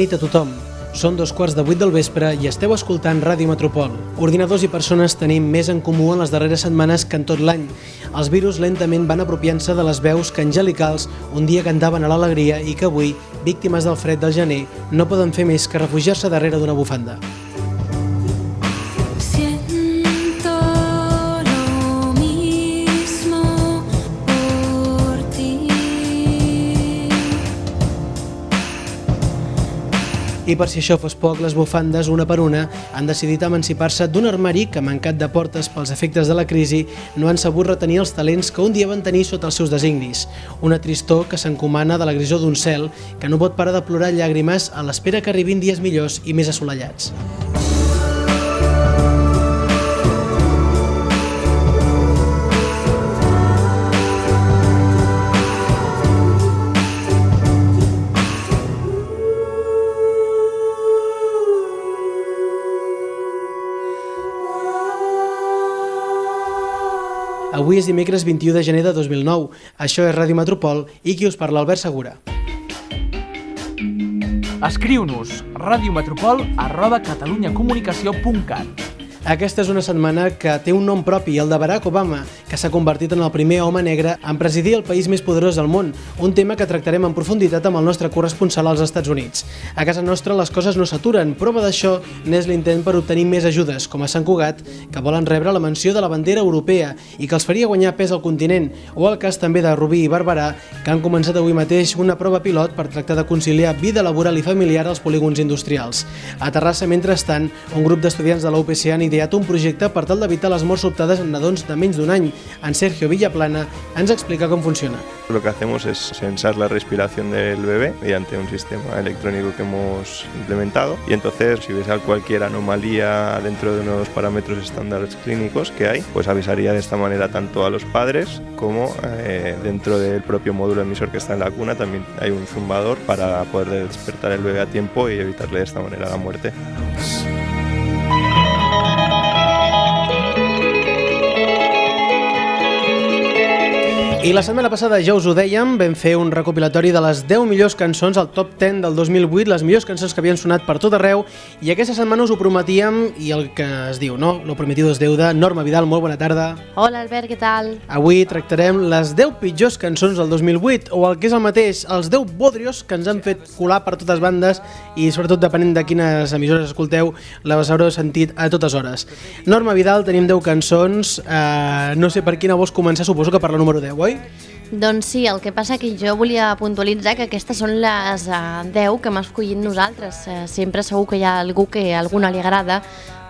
Nit a tothom. Són dos quarts de vuit del vespre i esteu escoltant Ràdio Metropol. Ordinadors i persones tenim més en comú en les darreres setmanes que en tot l'any. Els virus lentament van apropiant-se de les veus que angelicals un dia cantaven a l'alegria i que avui, víctimes del fred del gener, no poden fer més que refugiar-se darrere d'una bufanda. I per si això fos poc, les bufandes, una per una, han decidit emancipar-se d'un armari que, mancat de portes pels efectes de la crisi, no han sabut retenir els talents que un dia van tenir sota els seus designis. Una tristor que s'encomana de la grisó d'un cel que no pot parar de plorar llàgrimes a l'espera que arribin dies millors i més assolellats. Avui és dimecres 21 de gener de 2009. Això és Ràdio Metropol i qui us parla, Albert Segura. Escriu-nos radiometropol arroba catalunyacomunicació.cat Aquesta és una setmana que té un nom propi, el de Barack Obama, que s'ha convertit en el primer home negre en presidir el país més poderós del món, un tema que tractarem en profunditat amb el nostre corresponsal als Estats Units. A casa nostra les coses no s'aturen, prova d'això n'és l'intent per obtenir més ajudes, com a Sant Cugat, que volen rebre la menció de la bandera europea i que els faria guanyar pes al continent, o el cas també de Rubí i Barberà, que han començat avui mateix una prova pilot per tractar de conciliar vida laboral i familiar als polígons industrials. A Terrassa, mentrestant, un grup d'estudiants de la UPC han ideat un projecte per tal d'evitar les morts sobtades en nadons de menys d'un any. En Sergio Villaplana ens explica com funciona. Lo que hacemos es sensar la respiración del bebé mediante un sistema electrónico que hemos implementado y entonces si ves cualquier anomalía dentro de unos parámetros estándares clínicos que hay, pues avisaría de esta manera tanto a los padres como eh, dentro del propio módulo emisor que está en la cuna también hay un zumbador para poder despertar el bebé a tiempo y evitarle de esta manera la muerte. I la setmana passada ja us ho dèiem, vam fer un recopilatori de les 10 millors cançons, el top 10 del 2008, les millors cançons que havien sonat per tot arreu, i aquesta setmana us ho prometíem, i el que es diu, no? Lo prometido es deuda. Norma Vidal, molt bona tarda. Hola Albert, què tal? Avui tractarem les 10 pitjors cançons del 2008, o el que és el mateix, els 10 bodrios que ens han fet colar per totes bandes, i sobretot depenent de quines emissores escolteu, les haureu sentit a totes hores. Norma Vidal, tenim 10 cançons, eh, no sé per quina vols començar, suposo que per la número 10, oi? Doncs sí, el que passa que jo volia puntualitzar que aquestes són les uh, 10 que hem escollit nosaltres. Uh, sempre segur que hi ha algú que a alguna li agrada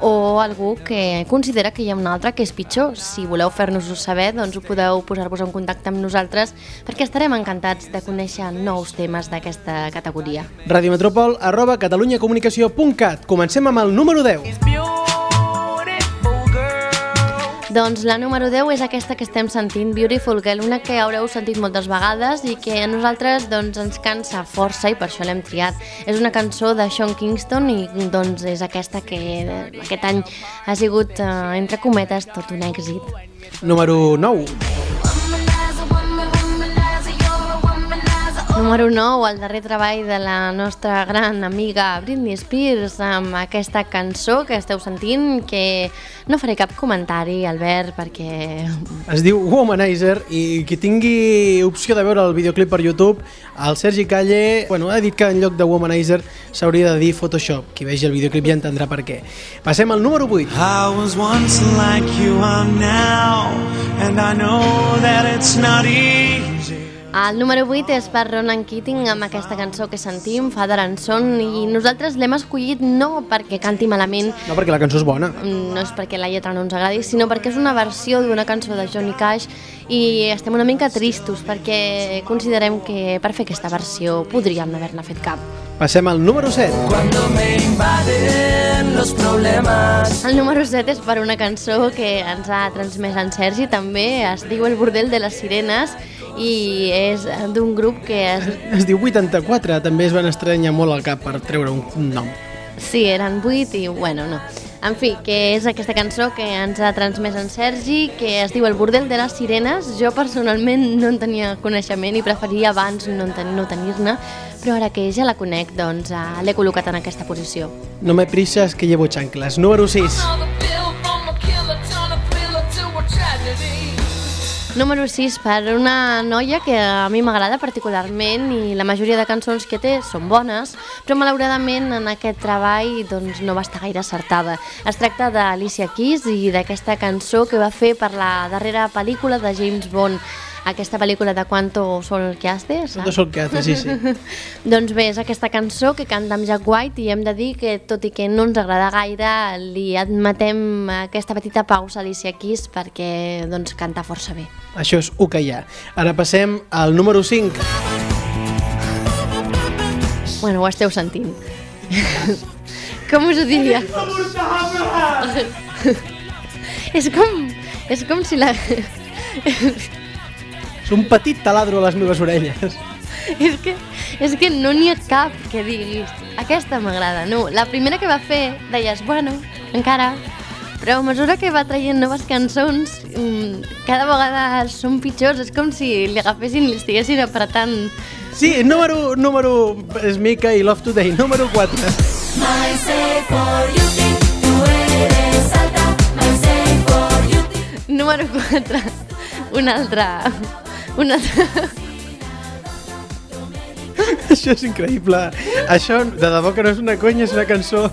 o algú que considera que hi ha un altre que és pitjor. Si voleu fer-nos-ho saber, doncs ho podeu posar-vos en contacte amb nosaltres perquè estarem encantats de conèixer nous temes d'aquesta categoria. radiometropol arroba catalunyacomunicació.cat Comencem amb el número 10. Doncs la número 10 és aquesta que estem sentint, Beautiful Girl, una que haureu sentit moltes vegades i que a nosaltres doncs, ens cansa força i per això l'hem triat. És una cançó de Sean Kingston i doncs és aquesta que aquest any ha sigut, eh, entre cometes, tot un èxit. Número 9. Número 9, el darrer treball de la nostra gran amiga Britney Spears amb aquesta cançó que esteu sentint que no faré cap comentari, Albert, perquè Es diu Womanizer i qui tingui opció de veure el videoclip per YouTube, el Sergi Calle bueno, ha dit que en lloc de Womanizer s'hauria de dir Photoshop. Qui vegi el videoclip ja entendrà per què. Passem al número 8. I was once like you are now, and I know that it's not easy. El número 8 és per Ronan Keating amb aquesta cançó que sentim, Father and Son, i nosaltres l'hem escollit no perquè canti malament, No, perquè la cançó és bona. no és perquè la lletra no ens agradi, sinó perquè és una versió d'una cançó de Johnny Cash i estem una mica tristos perquè considerem que per fer aquesta versió podríem no haver-ne fet cap. Passem al número 7. Cuando me invaden los problemas. El número 7 és per una cançó que ens ha transmès en Sergi, també es diu El bordel de les sirenes i és d'un grup que es, Es diu 84, també es van estranyar molt al cap per treure un nom. Sí, eren vuit i, bueno, no. En fi, que és aquesta cançó que ens ha transmès en Sergi, que es diu El bordel de les sirenes. Jo personalment no en tenia coneixement i preferia abans no, en ten no tenir-ne, però ara que ja la conec, doncs eh, l'he col·locat en aquesta posició. No me prisas que llevo chanclas. Número 6. Another pill from a killer, turn a thriller to a tragedy. Número 6 per una noia que a mi m'agrada particularment i la majoria de cançons que té són bones, però malauradament en aquest treball doncs, no va estar gaire acertada. Es tracta d'Alicia Keys i d'aquesta cançó que va fer per la darrera pel·lícula de James Bond, aquesta pel·lícula de Quanto sol que haces, Tot el que hace, sí, sí. doncs bé, és aquesta cançó que canta amb Jack White i hem de dir que, tot i que no ens agrada gaire, li admetem aquesta petita pausa a Alicia Keys perquè doncs, canta força bé. Això és el que hi ha. Ara passem al número 5. Bueno, ho esteu sentint. com us ho diria? és com... És com si la... És un petit taladro a les meves orelles. és, que, és que no n'hi ha cap que diguis aquesta m'agrada, no. La primera que va fer deies, bueno, encara... Però a mesura que va traient noves cançons, mm, cada vegada són pitjors. És com si li agafessin i li estiguessin apretant Sí, número, número és Mica i Love Today. Número 4. My say for you, eres alta. My say for you. Número 4. Una altra... Una altra... Això és increïble. Això, de debò que no és una conya, és una cançó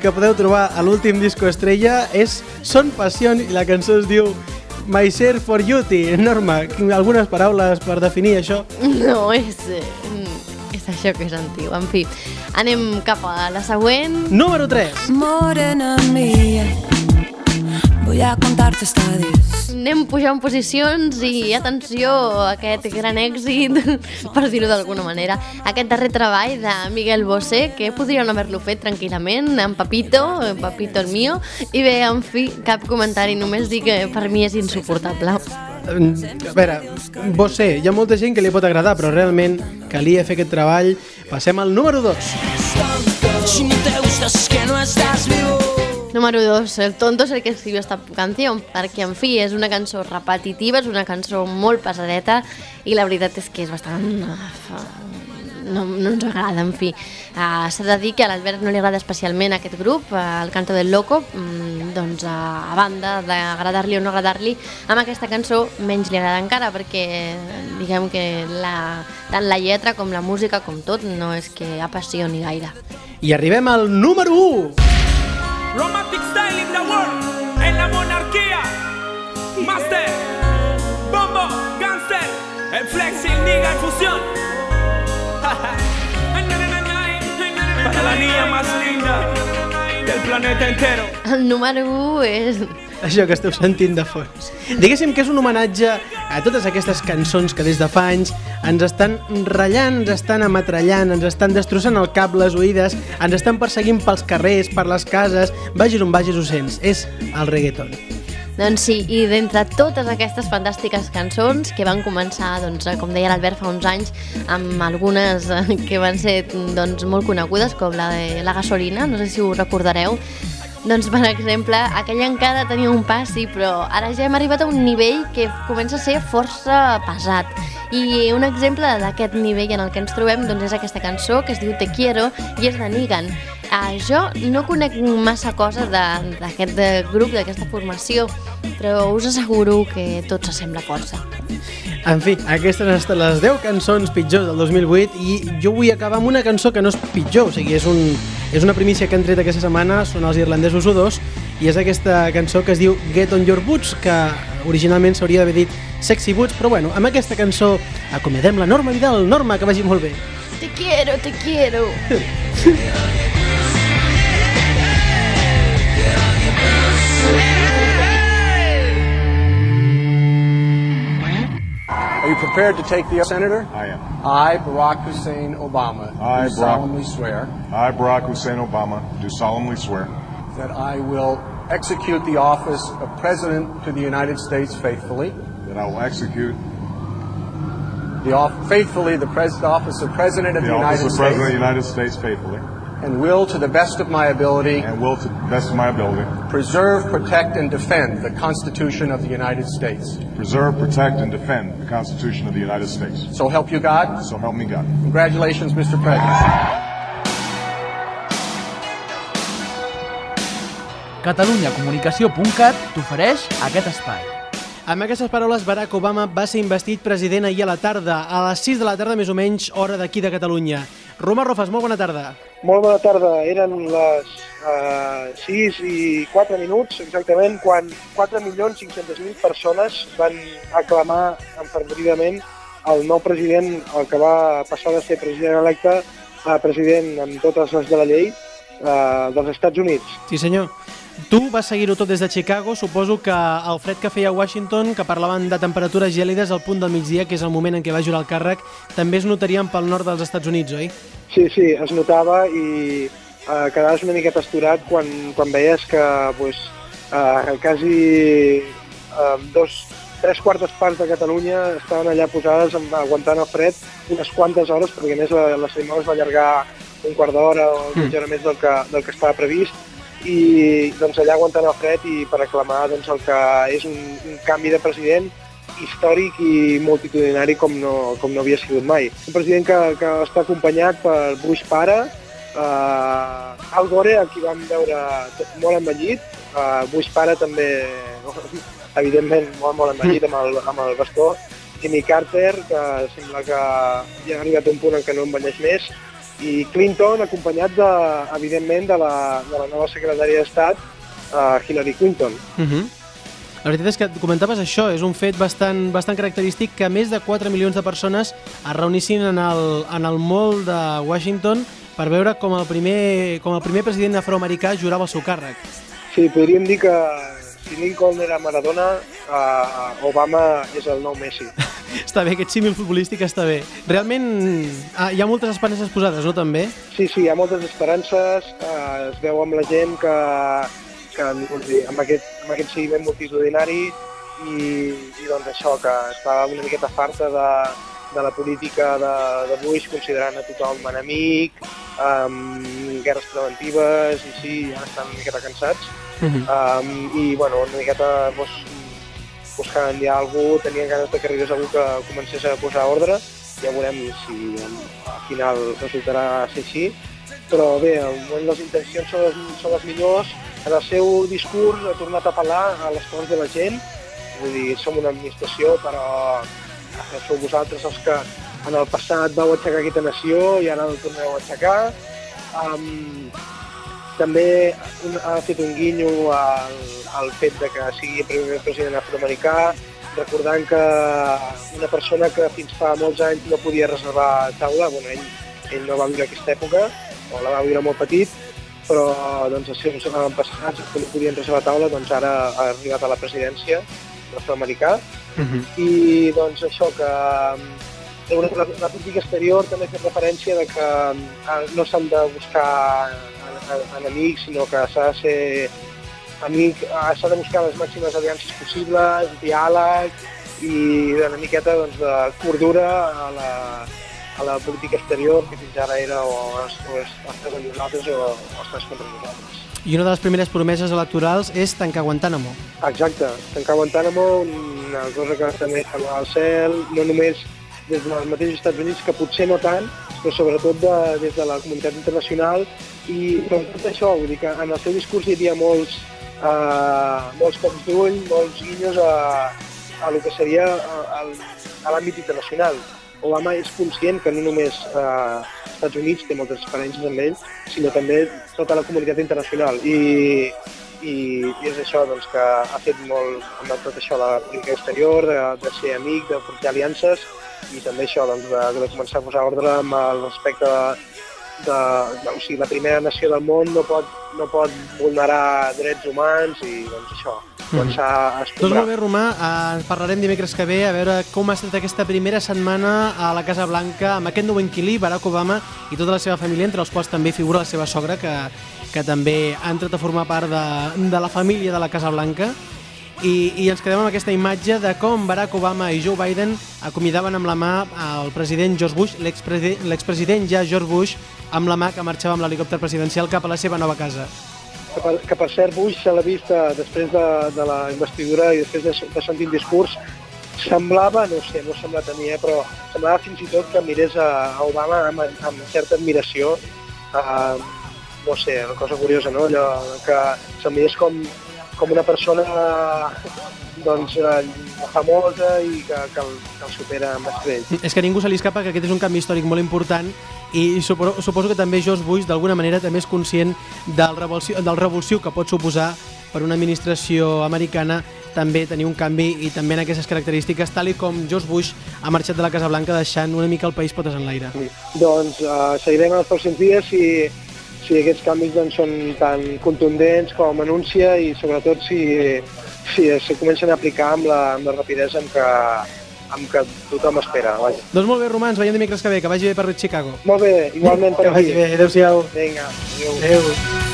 que podeu trobar a l'últim disco estrella. És Son Passion i la cançó es diu My Share for Beauty. Norma, algunes paraules per definir això? No, és... eh, És això que és antiu. En fi, anem cap a la següent. Número 3. Morena mía, voy a contarte esta diez. Anem pujant posicions i atenció a aquest gran èxit, per dir-ho d'alguna manera, aquest darrer treball de Miguel Bosé, que podrien haver-lo fet tranquil·lament, amb Papito, en Papito el mío, i bé, en fi, cap comentari, només dir que per mi és insuportable. A veure, Bosé, hi ha molta gent que li pot agradar, però realment calia fer aquest treball. Passem al número 2. Si no te gustas es que no estás vivo. Número 2, El tonto és el que escribió esta canció, perquè, en fi, és una cançó repetitiva, és una cançó molt pesadeta, i la veritat és que és bastant... No, no ens agrada, en fi. Uh, S'ha de dir que a l'Albert no li agrada especialment aquest grup, uh, el Canto del Loco, mm, doncs uh, a banda d'agradar-li o no agradar-li, amb aquesta cançó menys li agrada encara, perquè diguem que la, tant la lletra com la música, com tot, no és que apassioni gaire. I arribem al número 1. Romantic style in the world, en la monarquía. Master, Bombo, Gangster, el flexing, nigga fusión. Para la niña más linda del planeta entero. Número 1 és... Això que esteu sentint de fons. Diguéssim que és un homenatge a totes aquestes cançons que des de fa anys ens estan ratllant, ens estan ametrallant, ens estan destrossant el cap, les oïdes, ens estan perseguint pels carrers, per les cases, vagis on vagis ho sents. És el reggaeton. Doncs sí, i d'entre totes aquestes fantàstiques cançons que van començar, doncs, com deia l'Albert fa uns anys, amb algunes eh, que van ser doncs, molt conegudes, com la de la gasolina, no sé si ho recordareu, doncs, per exemple, aquella encara tenia un pas, sí, però ara ja hem arribat a un nivell que comença a ser força pesat. I un exemple d'aquest nivell en el que ens trobem doncs, és aquesta cançó que es diu Te Quiero i és de Nigan. Uh, jo no conec massa coses d'aquest grup, d'aquesta formació, però us asseguro que tot s'assembla força. En fi, aquestes han estat les 10 cançons pitjors del 2008 i jo vull acabar amb una cançó que no és pitjor, o sigui, és, un, és una primícia que han tret aquesta setmana, són els irlandesos U2 i és aquesta cançó que es diu Get on your boots, que originalment s'hauria d'haver dit Sexy Boots, però bueno, amb aquesta cançó acomiadem la Norma Vidal. Norma, que vagi molt bé. Te quiero, te quiero. you prepared to take the oath, Senator? I am. I, Barack Hussein Obama, I, do Barack- solemnly swear I, Barack Hussein Obama, do solemnly swear that I will execute the office of President to the United States faithfully, that I will execute the off- faithfully the pres- office of President of the the, office United of States President of the United States faithfully, and will, to the best of my ability, and will, to the best of my ability, preserve, protect, and defend the Constitution of the United States. preserve, protect, and defend the Constitution of the United States. So help you God. So help me God. Congratulations, Mr. President. catalunyacomunicació.cat t'ofereix aquest espai. Amb aquestes paraules, Barack Obama va ser investit president ahir a la tarda, a les 6 de la tarda més o menys, hora d'aquí de Catalunya. Roma Rofas, molt bona tarda. Molt bona tarda. Eren les uh, 6 i 4 minuts, exactament, quan 4.500.000 persones van aclamar enfermeridament el nou president, el que va passar de ser president electe a president amb totes les de la llei uh, dels Estats Units. Sí, senyor. Tu vas seguir-ho tot des de Chicago. Suposo que el fred que feia a Washington, que parlaven de temperatures gèlides al punt del migdia, que és el moment en què va jurar el càrrec, també es notarien pel nord dels Estats Units, oi? Sí, sí, es notava i uh, quedaves una miqueta esturat quan, quan veies que pues, uh, quasi uh, dos, tres quartes parts de Catalunya estaven allà posades amb, aguantant el fred unes quantes hores, perquè a més la, la cerimònia es va allargar un quart d'hora o mitja hora més del que, del que estava previst i doncs allà aguantant el fred i per aclamar doncs, el que és un, un canvi de president històric i multitudinari com no, com no havia sigut mai. Un president que, que està acompanyat per Bush pare, eh, Al Gore, a qui vam veure molt envellit, eh, Bush pare també, evidentment, molt, molt envellit amb el, amb el bastó, Jimmy Carter, que sembla que ja ha arribat un punt en què no envelleix més, i Clinton, acompanyat, de, evidentment, de la, de la nova secretària d'Estat, uh, Hillary Clinton. Uh -huh. La veritat és que comentaves això, és un fet bastant, bastant característic que més de 4 milions de persones es reunissin en el, en el mall de Washington per veure com el primer, com el primer president afroamericà jurava el seu càrrec. Sí, podríem dir que si Lincoln era Maradona, uh, Obama és el nou Messi. Està bé, aquest símil futbolístic està bé. Realment ah, hi ha moltes esperances posades, no, també? Sí, sí, hi ha moltes esperances, uh, es veu amb la gent que, que dir, amb, aquest, amb aquest seguiment multitudinari i, i doncs això, que està una miqueta farta de, de la política de, de Bush, considerant a tothom enemic, um, guerres preventives, i sí, ja estan una miqueta cansats. Uh -huh. um, I, bueno, una miqueta doncs, buscant ja algú, tenien ganes de que arribés algú que comencés a posar ordre. Ja veurem si al final resultarà ser així. Però bé, les intencions són les, són les millors. En el seu discurs ha tornat a parlar a les coses de la gent. Vull dir, som una administració, però sou vosaltres els que en el passat vau aixecar aquesta nació i ara el torneu a aixecar. Um, també ha fet un guinyo al, al fet de que sigui primer president afroamericà, recordant que una persona que fins fa molts anys no podia reservar taula, bueno, ell, ell no va viure aquesta època, o la va viure molt petit, però doncs, els seus avantpassats que no podien reservar taula, doncs ara ha arribat a la presidència afroamericà, Uh -huh. i doncs això que eh, una, la, la política exterior també fa referència de que eh, no s'han de buscar eh, enemics, sinó que s'ha de ser amic, eh, s'ha de buscar les màximes aliances possibles, diàleg i una miqueta doncs, de cordura a la, a la política exterior que fins ara era o, es, o estàs amb nosaltres o, o estàs contra nosaltres. I una de les primeres promeses electorals és tancar Guantánamo. Exacte, tancar Guantánamo, una cosa que també està al cel, no només des dels mateixos Estats Units, que potser no tant, però sobretot de, des de la comunitat internacional i tot això, vull dir que en el seu discurs hi havia molts, eh, molts cops d'ull, molts guinyos a, a el que seria a, a l'àmbit internacional. Obama és conscient que no només eh, Estats Units té moltes experiències amb ell, sinó també tota la comunitat internacional. I, i, i és això doncs, que ha fet molt amb tot això la política exterior, de, de ser amic, de forjar aliances i també això doncs, de, de començar a posar ordre amb el respecte de, de, de, o sigui, la primera nació del món no pot, no pot vulnerar drets humans i doncs això, començar a Doncs escombrar. molt bé, Romà, eh, parlarem dimecres que ve a veure com ha estat aquesta primera setmana a la Casa Blanca amb aquest nou inquilí, Barack Obama, i tota la seva família, entre els quals també figura la seva sogra, que, que també ha entrat a formar part de, de la família de la Casa Blanca. I, i ens quedem amb aquesta imatge de com Barack Obama i Joe Biden acomiadaven amb la mà al president George Bush, l'expresi- l'expresident ja George Bush, amb la mà que marxava amb l'helicòpter presidencial cap a la seva nova casa. que per, que per cert Bush se l'ha vist eh, després de, de la investidura i després de, de sentir el discurs semblava, no sé, no sembla tenir, eh, però semblava fins i tot que mirés a, a Obama amb, amb certa admiració eh, no sé, una cosa curiosa, no? Allò que se'l mirés com, com una persona doncs, eh, famosa i que, que, el, que el supera amb estrell. És que a ningú se li escapa que aquest és un canvi històric molt important i suposo, suposo que també George Bush d'alguna manera també és conscient del revulsiu, del revulsiu que pot suposar per una administració americana també tenir un canvi i també en aquestes característiques, tal i com George Bush ha marxat de la Casa Blanca deixant una mica el país potes en l'aire. Doncs eh, seguirem els pròxims dies si, si aquests canvis doncs, són tan contundents com anuncia i sobretot si, si se comencen a aplicar amb la, amb la rapidesa amb què, amb què tothom espera. Vaja. Doncs molt bé, Romans, veiem dimecres que ve, que vagi bé per Chicago. Molt bé, igualment per Que vagi aquí. bé, adéu-siau. Vinga, adéu. Adéu.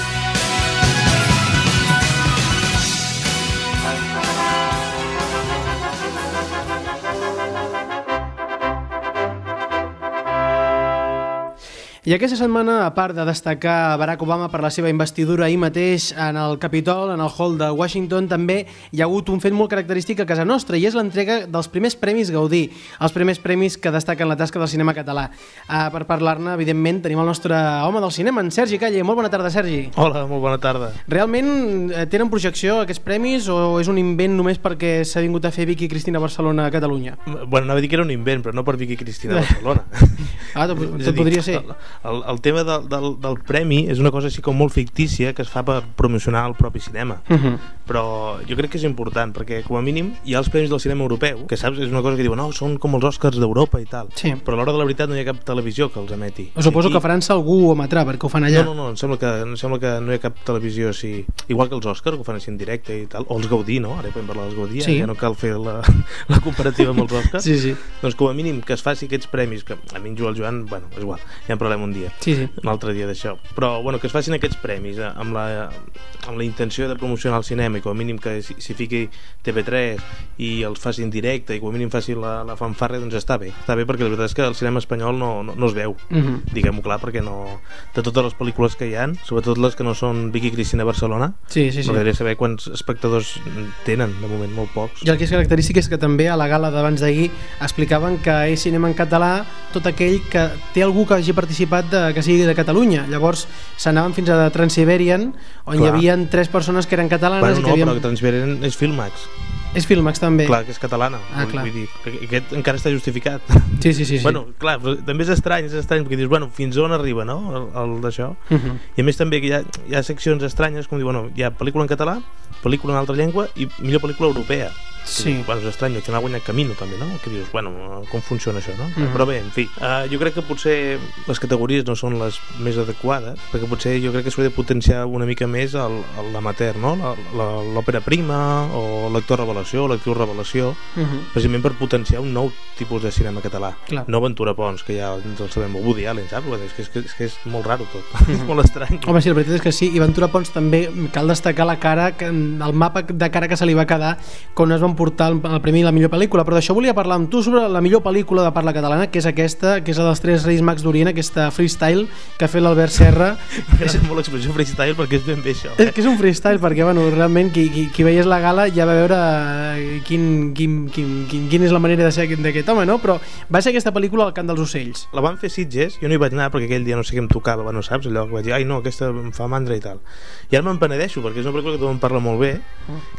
I aquesta setmana, a part de destacar Barack Obama per la seva investidura ahir mateix en el Capitol, en el hall de Washington, també hi ha hagut un fet molt característic a casa nostra, i és l'entrega dels primers premis Gaudí, els primers premis que destaquen la tasca del cinema català. Uh, per parlar-ne, evidentment, tenim el nostre home del cinema, en Sergi Calle. Molt bona tarda, Sergi. Hola, molt bona tarda. Realment eh, tenen projecció aquests premis o és un invent només perquè s'ha vingut a fer Vicky Cristina Barcelona a Catalunya? Bueno, anava a dir que era un invent, però no per Vicky Cristina a Barcelona. Ah, tot, tot podria ser. El, el tema del, del, del premi és una cosa així com molt fictícia que es fa per promocionar el propi cinema. Uh -huh. Però jo crec que és important, perquè com a mínim hi ha els premis del cinema europeu, que saps, és una cosa que diuen, no, són com els Oscars d'Europa i tal. Sí. Però a l'hora de la veritat no hi ha cap televisió que els emeti. Suposo I- que a França algú ho emetrà, perquè ho fan allà. No, no, no, em sembla que, em sembla que no hi ha cap televisió així... Igual que els Oscars, que ho fan així en directe i tal, o els Gaudí, no? Ara podem parlar dels Gaudí, Sí. ja no cal fer la, la comparativa amb els Oscars. Sí, sí. Doncs com a mínim que es faci aquests premis, que a mi en Joel Joan, bueno, és igual, ja en parlem un dia, Sí, sí. un altre dia d'això. Però, bueno, que es facin aquests premis eh, amb la, amb la intenció de promocionar el cinema i com a mínim que s'hi fiqui TV3 i els faci en directe i com a mínim faci la, la fanfarra, doncs està bé. Està bé perquè la veritat és que el cinema espanyol no, no, no es veu Mhm. diguem-ho clar, perquè no... De totes les pel·lícules que hi han, sobretot les que no són Vicky Cristina Barcelona, Sí, sí, sí. m'agradaria saber quants espectadors tenen, de moment, molt pocs. I el que és característic és que també a la gala d'abans d'ahir explicaven que és cinema en català tot aquell que té algú que hagi participat de, que sigui de Catalunya. Llavors s'anaven fins a Transiberian, on Clar. hi havia tres persones que eren catalanes Bueno, i no, que havien... però Transparent és Filmax. És Filmax també. Clar, que és catalana. Ah, vull, clar. vull dir, que aquest encara està justificat. Sí, sí, sí, sí. Bueno, clar, però també és estrany, és estrany, perquè dius, bueno, fins on arriba, no?, el, el d'això. Mhm. I a més també que hi ha, hi ha seccions estranyes, com diu, bueno, hi ha pel·lícula en català, pel·lícula en altra llengua i millor pel·lícula europea. Sí. Que, bueno, és estrany, al final guanyat Camino també, no? Que dius, bueno, com funciona això, no? Mhm. Però bé, en fi, uh, jo crec que potser les categories no són les més adequades, perquè potser jo crec que s'hauria de potenciar una mica més l'amateur, no? L'òpera prima, o l'actor revelació, o l'actriu revelació, Mhm. precisament per potenciar un nou tipus de cinema català. Clar. No Ventura Pons, que ja ens el sabem, o Woody Allen, saps? És que és, que, és, que és molt raro tot, és molt estrany. Home, sí, la veritat és que sí, i Ventura Pons també cal destacar la cara, que, el mapa de cara que se li va quedar quan es van portar el, el Premi la millor pel·lícula, però d'això volia parlar amb tu sobre la millor pel·lícula de parla catalana, que és aquesta, que és la dels tres Reis Mags d'Orient, aquesta freestyle que ha fet l'Albert Serra. és molt l'expressió freestyle perquè és ben bé això. És que és un freestyle, perquè bueno, realment qui, qui, qui veiés la gala ja va veure eh, quin, quin, quin, quin, quin és la manera de ser aquest- d'aquest home, no? Però va ser aquesta pel·lícula al cant dels ocells. La van fer Sitges, jo no hi vaig anar perquè aquell dia no sé què em tocava, bueno, saps? Allò que vaig dir, ai no, aquesta em fa mandra i tal. I ara me'n penedeixo perquè és una pel·lícula que tothom parla molt bé,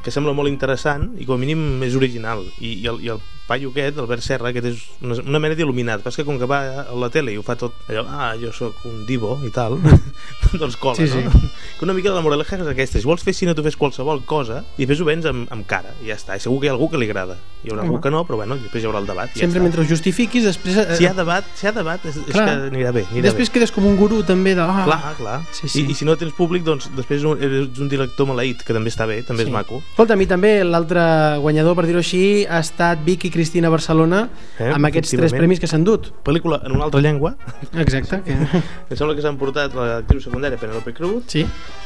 que sembla molt interessant i com a mínim és original. I, i, el, i el paio aquest, Albert Serra, aquest és una, una mena d'il·luminat, però és que com que va a la tele i ho fa tot allò, ah, jo sóc un divo i tal, doncs cola, Sí, sí. no? Que una mica la moraleja és aquesta, si vols fer cine tu fes qualsevol cosa i després ho vens amb, amb cara, i ja està, i segur que hi ha algú que li agrada. Hi haurà Home. algú que no, però bueno, després hi haurà el debat. i Sempre ja està. mentre ho justifiquis, després... eh, Si hi ha debat, si hi ha debat és, és que anirà bé. Anirà després bé. quedes com un gurú també de... Ah, Clar, clar. Sí, sí. I, I si no tens públic, doncs després eres un director maleït, que també està bé, també Sí. és maco. Escolta, a mi també l'altre guanyador, per dir-ho així, ha estat Vicky Cristina Barcelona Eh, amb aquests tres premis que s'han dut. Pel·lícula en una altra llengua. Exacte. Que... Em sembla que s'han portat l'actriu secundària Penelope Cruz sí.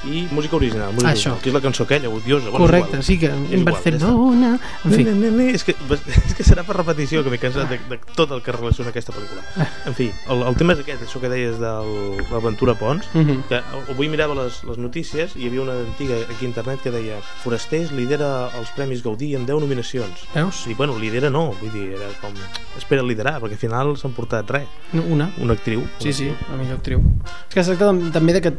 i música original, música Això. original, que és la cançó aquella, odiosa. Bueno, Correcte, igual. sí que en Barcelona... En fi. Ne, ne, ne, és, que, és que serà per repetició que m'he cansat de, de tot el que relaciona aquesta pel·lícula. En fi, el, el tema és aquest, això que deies de l'Aventura Pons, Mhm. que avui mirava les, les notícies i hi havia una antiga aquí a internet que deia Forasters lidera els Premis Gaudí amb 10 nominacions. Veus? I bueno, lidera no, vull dir, era com... Espera liderar, perquè al final s'han portat res. Una. Una actriu. Sí, sí, la millor actriu. És que es tracta tam- també de que,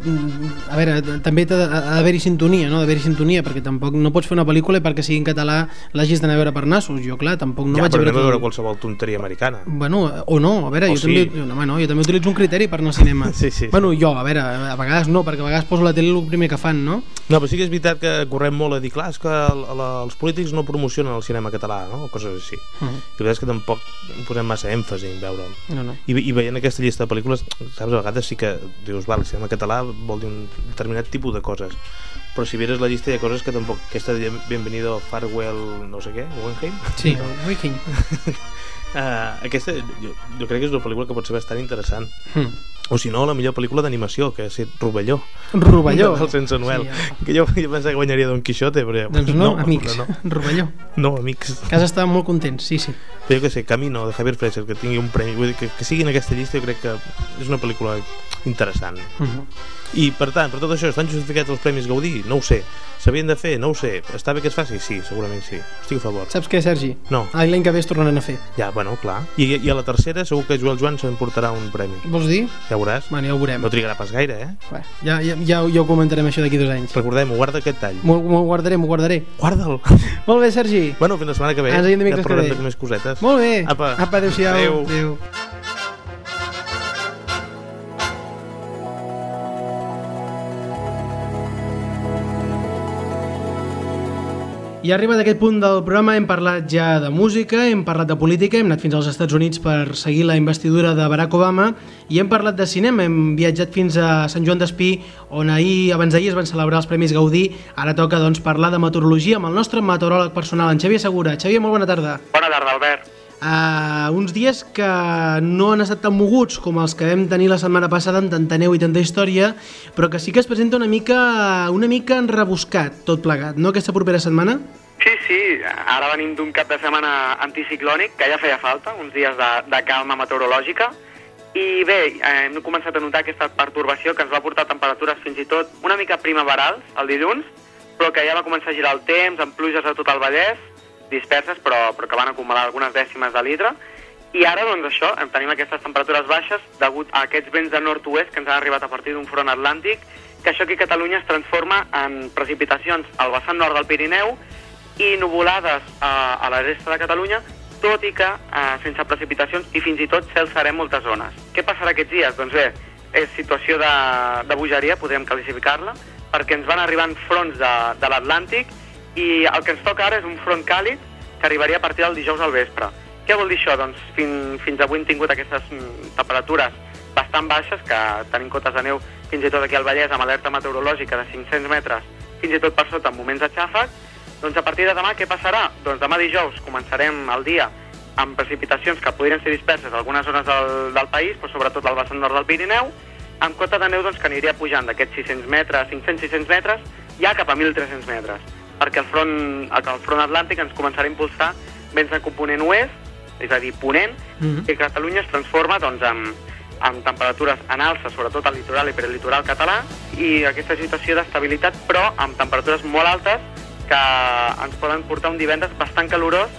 a veure, també ha d'haver-hi sintonia, no? d'haver-hi sintonia, perquè tampoc no pots fer una pel·lícula i perquè sigui en català l'hagis d'anar a veure per nassos. Jo, clar, tampoc no ja, vaig a veure... veure tot- qualsevol tonteria americana. Bueno, o no, a veure, O jo, sí. també, no, home, no, jo també utilitzo un criteri per anar al cinema. Sí, sí. Bueno, jo, a veure, a vegades no, perquè a vegades poso la tele el primer que fan, no? No, però sí que és veritat que correm molt a dir, clar, és que el, el, els polítics no promocionen el cinema català, no? O coses així. Mhm. I la veritat és que tampoc posem massa èmfasi en veure'l. No, no. I, I veient aquesta llista de pel·lícules, saps, a vegades sí que dius, val, el cinema català vol dir un determinat tipus de coses. Però si vires la llista hi ha coses que tampoc... Aquesta de Bienvenido Farwell, no sé què, Wenheim? Sí, el Wiking. Uh, aquesta jo, jo crec que és una pel·lícula que pot ser bastant interessant. Mm. O si no, la millor pel·lícula d'animació, que és Rovelló. Rovelló. El Sense Noel. Sí, Sí, que jo, jo pensava que guanyaria Don Quixote, però... Doncs no, amics, No, Rovelló. no, amics. Que has estat molt contents, sí, sí. Però jo que sé, Camino, de Javier Fleischer, que tingui un premi, vull dir, que, que sigui en aquesta llista, jo crec que és una pel·lícula interessant. Mhm. I, per tant, per tot això, estan justificats els Premis Gaudí? No ho sé. S'havien de fer? No ho sé. Està bé que es faci? Sí, segurament sí. Estic a favor. Saps què, Sergi? No. Ah, L'any que ve es tornaran a fer. Ja, bueno, clar. I, I a la tercera segur que Joel Joan s'emportarà un premi. Vols dir? Ja ho veuràs. Bueno, ja ho veurem. No trigarà pas gaire, eh? Bé, ja, ja, ja, ja ho comentarem això d'aquí dos anys. Recordem-ho, guarda aquest tall. M'ho m'ho guardaré, m'ho guardaré. Guarda'l. Molt bé, Sergi. Bueno, fins la setmana que ve. Ens veiem ja dimecres que parlarem ve. de més cosetes. Molt bé. Apa. Apa adéu-siau. Adéu. adéu. I arribat a aquest punt del programa hem parlat ja de música, hem parlat de política, hem anat fins als Estats Units per seguir la investidura de Barack Obama i hem parlat de cinema, hem viatjat fins a Sant Joan d'Espí on ahir, abans d'ahir es van celebrar els Premis Gaudí, ara toca doncs parlar de meteorologia amb el nostre meteoròleg personal, en Xavier Segura. Xavier, molt bona tarda. Bona tarda. Uh, uns dies que no han estat tan moguts com els que vam tenir la setmana passada amb tanta neu i tanta història, però que sí que es presenta una mica, una mica enrebuscat tot plegat, no, aquesta propera setmana? Sí, sí, ara venim d'un cap de setmana anticiclònic, que ja feia falta, uns dies de, de calma meteorològica, i bé, hem començat a notar aquesta pertorbació que ens va portar temperatures fins i tot una mica primaverals el dilluns, però que ja va començar a girar el temps, amb pluges a tot el Vallès, disperses, però, però que van acumular algunes dècimes de litre, i ara, doncs això, tenim aquestes temperatures baixes degut a aquests vents de nord-oest que ens han arribat a partir d'un front atlàntic, que això aquí a Catalunya es transforma en precipitacions al vessant nord del Pirineu i nuvolades a, a la resta de Catalunya, tot i que eh, sense precipitacions i fins i tot cel serè en moltes zones. Què passarà aquests dies? Doncs bé, és situació de, de bogeria, podríem classificar-la, perquè ens van arribant fronts de, de l'Atlàntic i el que ens toca ara és un front càlid que arribaria a partir del dijous al vespre. Què vol dir això? Doncs fin, fins avui hem tingut aquestes mm, temperatures bastant baixes, que tenim cotes de neu fins i tot aquí al Vallès amb alerta meteorològica de 500 metres, fins i tot per sota en moments de xàfec, doncs a partir de demà què passarà? Doncs demà dijous començarem el dia amb precipitacions que podrien ser disperses a algunes zones del, del país, però sobretot al vessant nord del Pirineu, amb cota de neu doncs, que aniria pujant d'aquests 600 metres, 500-600 metres, ja cap a 1.300 metres, perquè el front, el front atlàntic ens començarà a impulsar vents de component oest, és a dir, ponent, Mhm. i Catalunya es transforma doncs, en, amb temperatures en alça, sobretot al litoral i perlitoral català, i aquesta situació d'estabilitat, però amb temperatures molt altes que ens poden portar un divendres bastant calorós,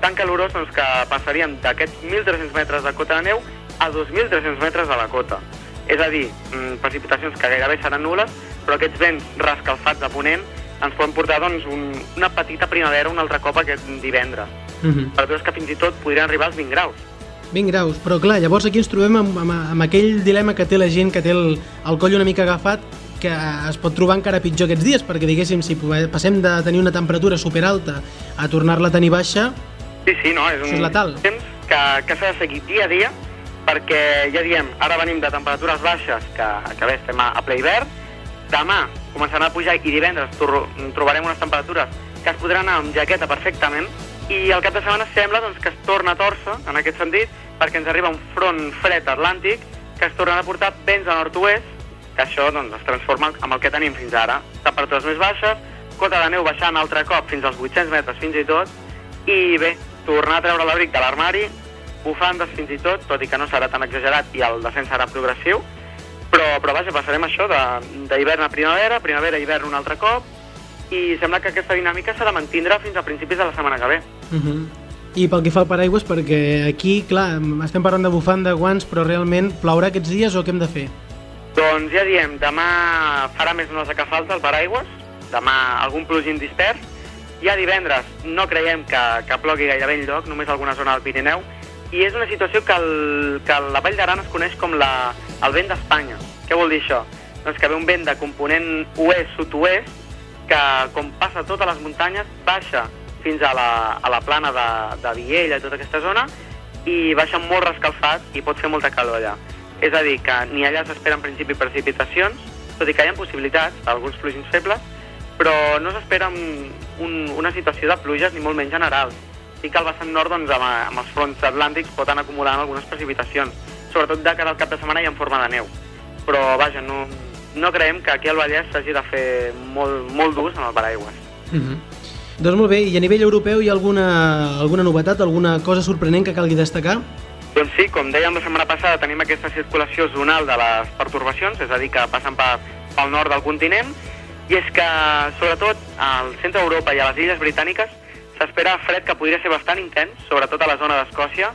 tan calorós doncs, que passaríem d'aquests 1.300 metres de cota de neu a 2.300 metres de la cota. És a dir, mm, precipitacions que gairebé seran nules, però aquests vents rescalfats de ponent ens poden portar doncs, un, una petita primavera un altre cop aquest divendres. Mhm. Temperatures que fins i tot podrien arribar als 20 graus. 20 graus, però clar, llavors aquí ens trobem amb, amb, amb aquell dilema que té la gent que té el, el coll una mica agafat que es pot trobar encara pitjor aquests dies perquè diguéssim, si passem de tenir una temperatura superalta a tornar-la a tenir baixa Sí, sí, no, és un és letal. temps que, que s'ha de seguir dia a dia perquè ja diem, ara venim de temperatures baixes que, que bé, estem a, a ple hivern demà començaran a pujar i divendres tro- trobarem unes temperatures que es podran anar amb jaqueta perfectament i el cap de setmana sembla doncs, que es torna a torça, en aquest sentit, perquè ens arriba un front fred atlàntic que es torna a portar vents a nord-oest, que això doncs, es transforma amb el que tenim fins ara. Temperatures més baixes, cota de neu baixant altre cop fins als 800 metres fins i tot, i bé, tornar a treure l'abric de l'armari, bufandes fins i tot, tot i que no serà tan exagerat i el descens serà progressiu, però, però vaja, passarem això de- d'hivern a primavera, primavera a hivern un altre cop, i sembla que aquesta dinàmica s'ha de mantindre fins a principis de la setmana que ve. Uh -huh. I pel que fa al paraigües, perquè aquí, clar, estem parlant de bufanda, guants, però realment plourà aquests dies o què hem de fer? Doncs ja diem, demà farà més nosa que falta el paraigües, demà algun plogin dispers, ja divendres no creiem que, que plogui gairebé enlloc, només alguna zona del Pirineu, i és una situació que, el, que la Vall d'Aran es coneix com la, el vent d'Espanya. Què vol dir això? Doncs que ve un vent de component oest-sud-oest que, com passa totes les muntanyes, baixa fins a la, a la plana de, de Viella i tota aquesta zona i baixa molt rescalfat i pot fer molta calor allà. És a dir, que ni allà s'esperen en principi precipitacions, tot i que hi ha possibilitats d'alguns plugins febles, però no s'espera un, un, una situació de pluges ni molt menys general. Sí que al vessant nord, doncs, amb, amb els fronts atlàntics pot anar acumulant algunes precipitacions, sobretot de cara al cap de setmana i en forma de neu. Però, vaja, no, no creiem que aquí al Vallès s'hagi de fer molt, molt durs amb el paraigües. Uh -huh. Doncs molt bé, i a nivell europeu hi ha alguna, alguna novetat, alguna cosa sorprenent que calgui destacar? Doncs sí, com dèiem la setmana passada, tenim aquesta circulació zonal de les pertorbacions, és a dir, que passen per, pel nord del continent, i és que, sobretot, al centre d'Europa i a les illes britàniques s'espera fred que podria ser bastant intens, sobretot a la zona d'Escòcia,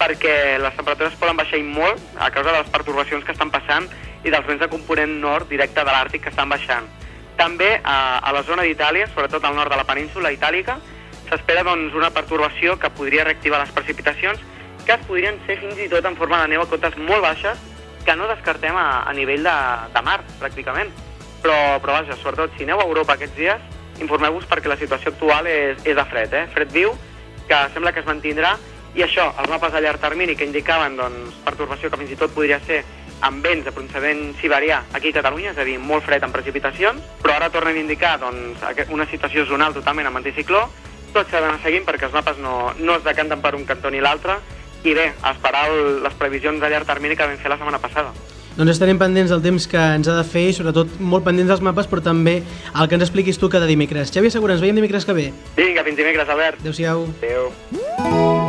perquè les temperatures poden baixar i molt a causa de les pertorbacions que estan passant i dels vents de component nord directe de l'Àrtic que estan baixant. També a, a la zona d'Itàlia, sobretot al nord de la península itàlica, s'espera doncs, una pertorbació que podria reactivar les precipitacions que es podrien ser fins i tot en forma de neu a cotes molt baixes que no descartem a, a nivell de, de mar, pràcticament. Però, però vaja, sobretot si aneu a Europa aquests dies, informeu-vos perquè la situació actual és, és de fred, eh? fred viu, que sembla que es mantindrà, i això, els mapes a llarg termini que indicaven doncs, pertorbació que fins i tot podria ser amb vents de procedent siberià aquí a Catalunya, és a dir, molt fred en precipitacions, però ara tornen a indicar doncs, una situació zonal totalment amb anticicló, tot s'ha d'anar seguint perquè els mapes no, no es decanten per un cantó ni l'altre, i bé, esperar el, les previsions a llarg termini que vam fer la setmana passada. Doncs estarem pendents del temps que ens ha de fer i sobretot molt pendents dels mapes, però també el que ens expliquis tu cada dimecres. Xavi Segura, ens veiem dimecres que ve. Vinga, fins dimecres, Albert. Adéu-siau. Adéu.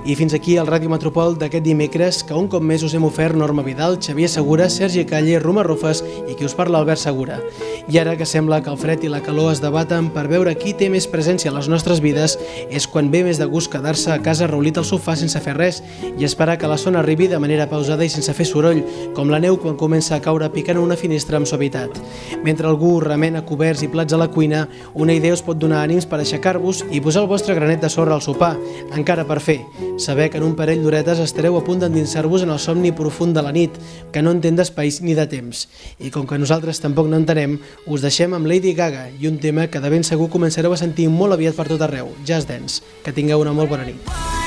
I fins aquí el Ràdio Metropol d'aquest dimecres, que un cop més us hem ofert Norma Vidal, Xavier Segura, Sergi Calle, Roma Rufes i qui us parla Albert Segura. I ara que sembla que el fred i la calor es debaten per veure qui té més presència a les nostres vides, és quan ve més de gust quedar-se a casa reulit al sofà sense fer res i esperar que la son arribi de manera pausada i sense fer soroll, com la neu quan comença a caure picant una finestra amb suavitat. Mentre algú remena coberts i plats a la cuina, una idea us pot donar ànims per aixecar-vos i posar el vostre granet de sorra al sopar, encara per fer. Saber que en un parell d'horetes estareu a punt d'endinsar-vos en el somni profund de la nit, que no entén d'espais ni de temps. I com que nosaltres tampoc no entenem, us deixem amb Lady Gaga i un tema que de ben segur començareu a sentir molt aviat per tot arreu, Just Dance. Que tingueu una molt bona nit.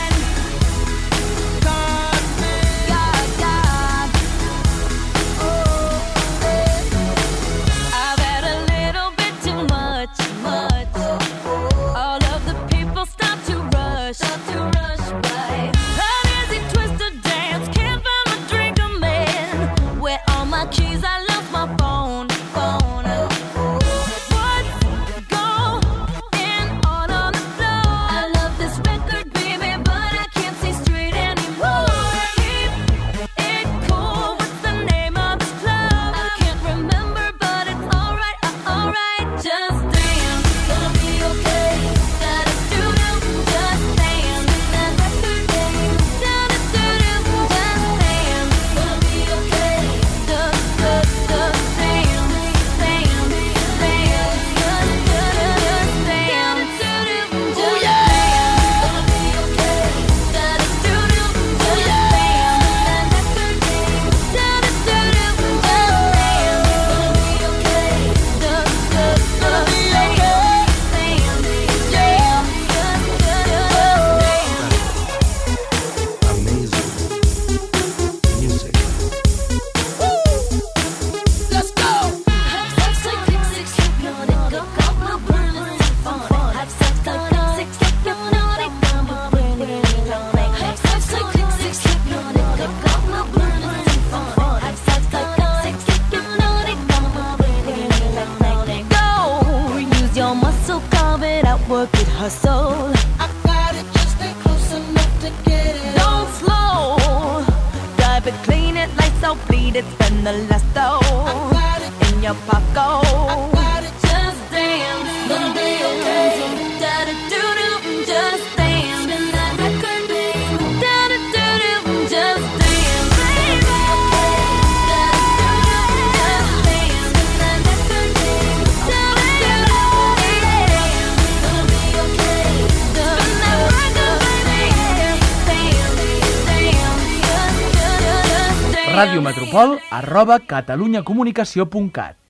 Metropol arroba catalunyacomunicació.cat